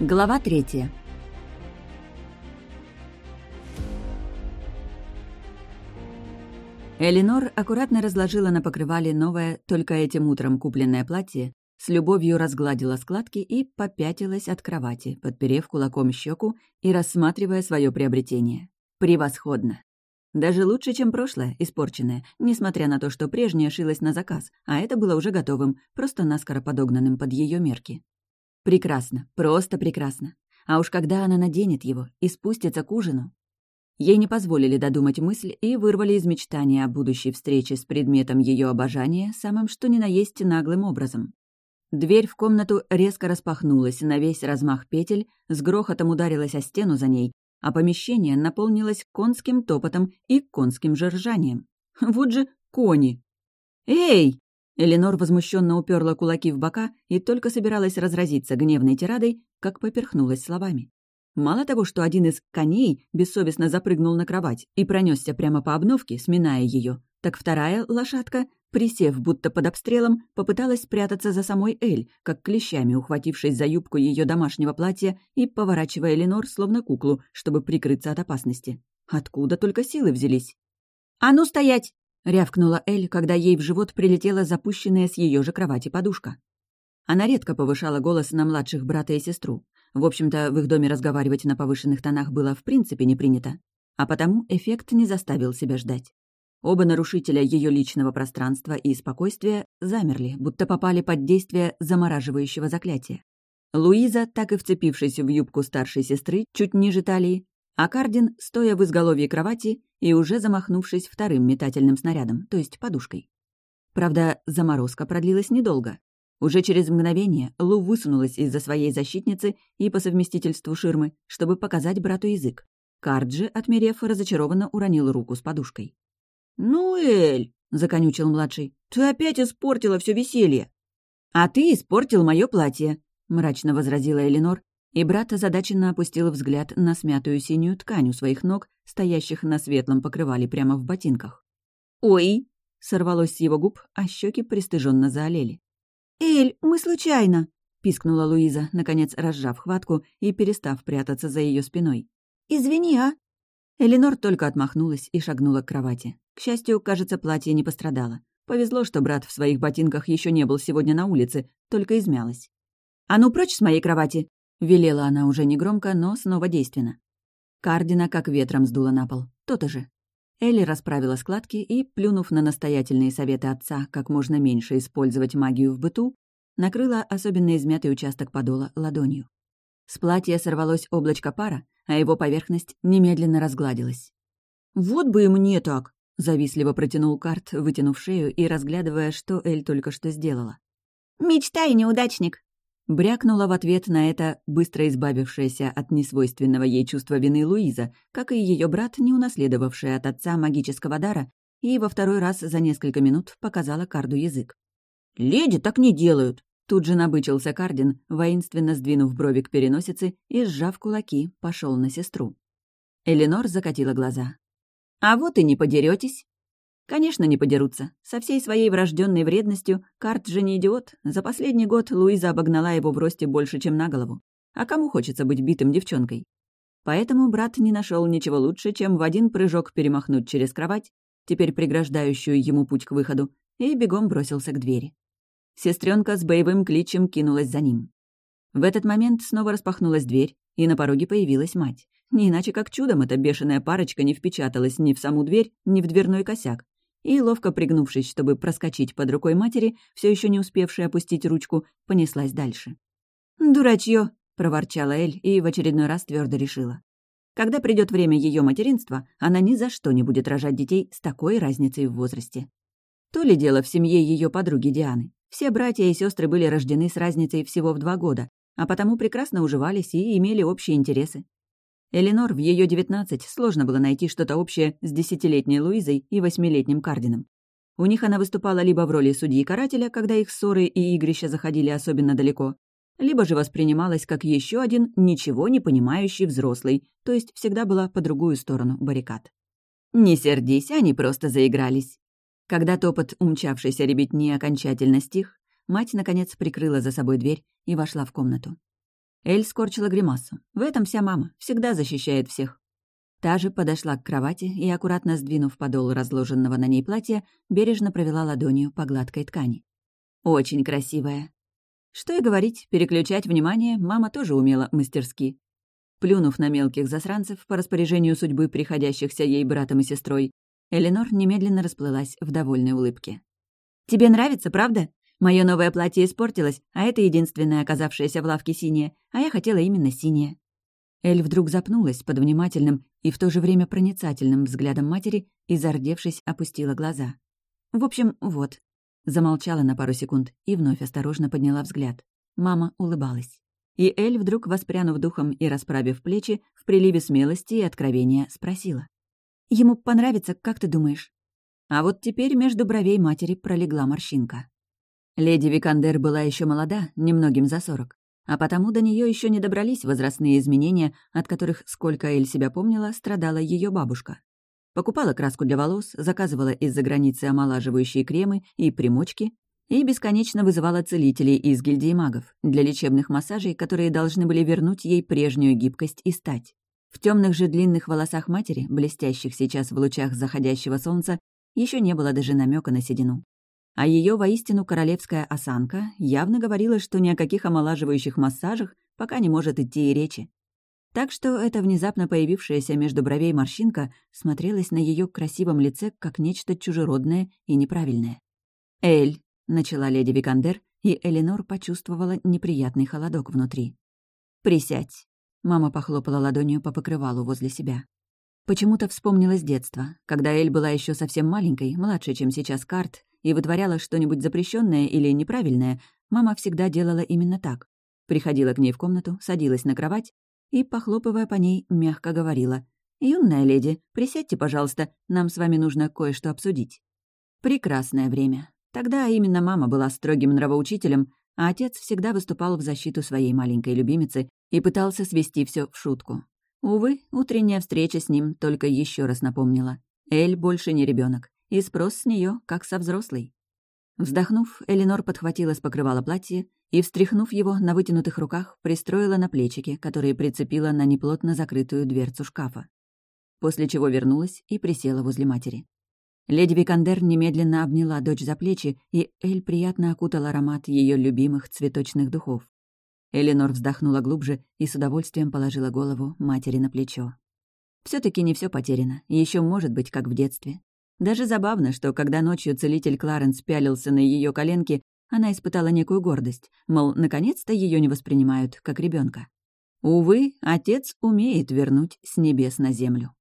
Глава третья. Элинор аккуратно разложила на покрывале новое, только этим утром купленное платье, с любовью разгладила складки и попятилась от кровати, подперев кулаком щеку и рассматривая свое приобретение. Превосходно! Даже лучше, чем прошлое, испорченное, несмотря на то, что прежнее шилось на заказ, а это было уже готовым, просто наскоро подогнанным под ее мерки. Прекрасно, просто прекрасно. А уж когда она наденет его и спустится к ужину, Ей не позволили додумать мысль и вырвали из мечтания о будущей встрече с предметом ее обожания самым что ни на есть наглым образом. Дверь в комнату резко распахнулась на весь размах петель, с грохотом ударилась о стену за ней, а помещение наполнилось конским топотом и конским жержанием. Вот же кони! «Эй!» Эленор возмущенно уперла кулаки в бока и только собиралась разразиться гневной тирадой, как поперхнулась словами. Мало того, что один из коней бессовестно запрыгнул на кровать и пронесся прямо по обновке, сминая ее, так вторая лошадка, присев будто под обстрелом, попыталась спрятаться за самой Эль, как клещами ухватившись за юбку ее домашнего платья и поворачивая Ленор словно куклу, чтобы прикрыться от опасности. Откуда только силы взялись? «А ну стоять!» — рявкнула Эль, когда ей в живот прилетела запущенная с ее же кровати подушка. Она редко повышала голос на младших брата и сестру. В общем-то, в их доме разговаривать на повышенных тонах было в принципе не принято, а потому эффект не заставил себя ждать. Оба нарушителя ее личного пространства и спокойствия замерли, будто попали под действие замораживающего заклятия. Луиза, так и вцепившись в юбку старшей сестры, чуть ниже талии, а Кардин, стоя в изголовье кровати и уже замахнувшись вторым метательным снарядом, то есть подушкой. Правда, заморозка продлилась недолго. Уже через мгновение Лу высунулась из-за своей защитницы и по совместительству ширмы, чтобы показать брату язык. Карджи, отмерев, разочарованно уронил руку с подушкой. «Ну, Эль!» — законючил младший. «Ты опять испортила все веселье!» «А ты испортил мое платье!» — мрачно возразила Эленор, и брат озадаченно опустил взгляд на смятую синюю ткань у своих ног, стоящих на светлом покрывале прямо в ботинках. «Ой!» — сорвалось с его губ, а щеки пристыженно заолели. «Эль, мы случайно!» — пискнула Луиза, наконец разжав хватку и перестав прятаться за ее спиной. «Извини, а!» Эленор только отмахнулась и шагнула к кровати. К счастью, кажется, платье не пострадало. Повезло, что брат в своих ботинках еще не был сегодня на улице, только измялась. «А ну прочь с моей кровати!» — велела она уже негромко, но снова действенно. Кардина как ветром сдула на пол. То-то же. Элли расправила складки и, плюнув на настоятельные советы отца, как можно меньше использовать магию в быту, накрыла особенно измятый участок подола ладонью. С платья сорвалось облачко пара, а его поверхность немедленно разгладилась. «Вот бы и мне так!» — завистливо протянул карт, вытянув шею и разглядывая, что Эль только что сделала. «Мечтай, неудачник!» Брякнула в ответ на это быстро избавившаяся от несвойственного ей чувства вины Луиза, как и ее брат, не унаследовавшая от отца магического дара, и во второй раз за несколько минут показала Карду язык. «Леди так не делают!» Тут же набычился Кардин, воинственно сдвинув брови к переносице и, сжав кулаки, пошел на сестру. Эленор закатила глаза. «А вот и не подеретесь. Конечно, не подерутся. Со всей своей врожденной вредностью Карт же не идиот. За последний год Луиза обогнала его в росте больше, чем на голову. А кому хочется быть битым девчонкой? Поэтому брат не нашел ничего лучше, чем в один прыжок перемахнуть через кровать, теперь преграждающую ему путь к выходу, и бегом бросился к двери. Сестренка с боевым кличем кинулась за ним. В этот момент снова распахнулась дверь, и на пороге появилась мать. Не иначе как чудом эта бешеная парочка не впечаталась ни в саму дверь, ни в дверной косяк, и, ловко пригнувшись, чтобы проскочить под рукой матери, все еще не успевшей опустить ручку, понеслась дальше. «Дурачье!» — проворчала Эль и в очередной раз твердо решила. Когда придет время ее материнства, она ни за что не будет рожать детей с такой разницей в возрасте. То ли дело в семье ее подруги Дианы. Все братья и сестры были рождены с разницей всего в два года, а потому прекрасно уживались и имели общие интересы. Эленор в ее девятнадцать сложно было найти что-то общее с десятилетней Луизой и восьмилетним Кардином. У них она выступала либо в роли судьи-карателя, когда их ссоры и игрища заходили особенно далеко, либо же воспринималась как еще один ничего не понимающий взрослый, то есть всегда была по другую сторону баррикад. «Не сердись, они просто заигрались». Когда топот умчавшейся ребятни окончательно стих, мать, наконец, прикрыла за собой дверь и вошла в комнату. Эль скорчила гримасу. В этом вся мама. Всегда защищает всех. Та же подошла к кровати и, аккуратно сдвинув подол разложенного на ней платья, бережно провела ладонью по гладкой ткани. «Очень красивая». Что и говорить, переключать внимание мама тоже умела мастерски. Плюнув на мелких засранцев по распоряжению судьбы приходящихся ей братом и сестрой, Эленор немедленно расплылась в довольной улыбке. «Тебе нравится, правда? Мое новое платье испортилось, а это единственное оказавшееся в лавке синее, а я хотела именно синее». Эль вдруг запнулась под внимательным и в то же время проницательным взглядом матери и, зардевшись, опустила глаза. «В общем, вот». Замолчала на пару секунд и вновь осторожно подняла взгляд. Мама улыбалась. И Эль, вдруг воспрянув духом и расправив плечи, в приливе смелости и откровения спросила. «Ему понравится, как ты думаешь?» А вот теперь между бровей матери пролегла морщинка. Леди Викандер была еще молода, немногим за сорок, а потому до нее еще не добрались возрастные изменения, от которых, сколько Эль себя помнила, страдала ее бабушка. Покупала краску для волос, заказывала из-за границы омолаживающие кремы и примочки, и бесконечно вызывала целителей из гильдии магов для лечебных массажей, которые должны были вернуть ей прежнюю гибкость и стать. В темных же длинных волосах матери, блестящих сейчас в лучах заходящего солнца, еще не было даже намека на седину. А ее воистину королевская осанка явно говорила, что ни о каких омолаживающих массажах пока не может идти и речи. Так что эта внезапно появившаяся между бровей морщинка смотрелась на ее красивом лице как нечто чужеродное и неправильное. «Эль», начала леди Викандер, и Эленор почувствовала неприятный холодок внутри. «Присядь». Мама похлопала ладонью по покрывалу возле себя. Почему-то вспомнилось детство, когда Эль была еще совсем маленькой, младше, чем сейчас Карт, и вытворяла что-нибудь запрещенное или неправильное, мама всегда делала именно так. Приходила к ней в комнату, садилась на кровать и, похлопывая по ней, мягко говорила «Юная леди, присядьте, пожалуйста, нам с вами нужно кое-что обсудить». Прекрасное время. Тогда именно мама была строгим нравоучителем, а отец всегда выступал в защиту своей маленькой любимицы и пытался свести все в шутку. Увы, утренняя встреча с ним только еще раз напомнила. Эль больше не ребенок, и спрос с нее как со взрослой. Вздохнув, Эленор подхватила с покрывала платье и, встряхнув его на вытянутых руках, пристроила на плечики, которые прицепила на неплотно закрытую дверцу шкафа. После чего вернулась и присела возле матери. Леди Викандер немедленно обняла дочь за плечи, и Эль приятно окутал аромат ее любимых цветочных духов. Эленор вздохнула глубже и с удовольствием положила голову матери на плечо. все таки не все потеряно, еще может быть, как в детстве. Даже забавно, что когда ночью целитель Кларенс пялился на ее коленки, она испытала некую гордость, мол, наконец-то ее не воспринимают как ребенка. Увы, отец умеет вернуть с небес на землю.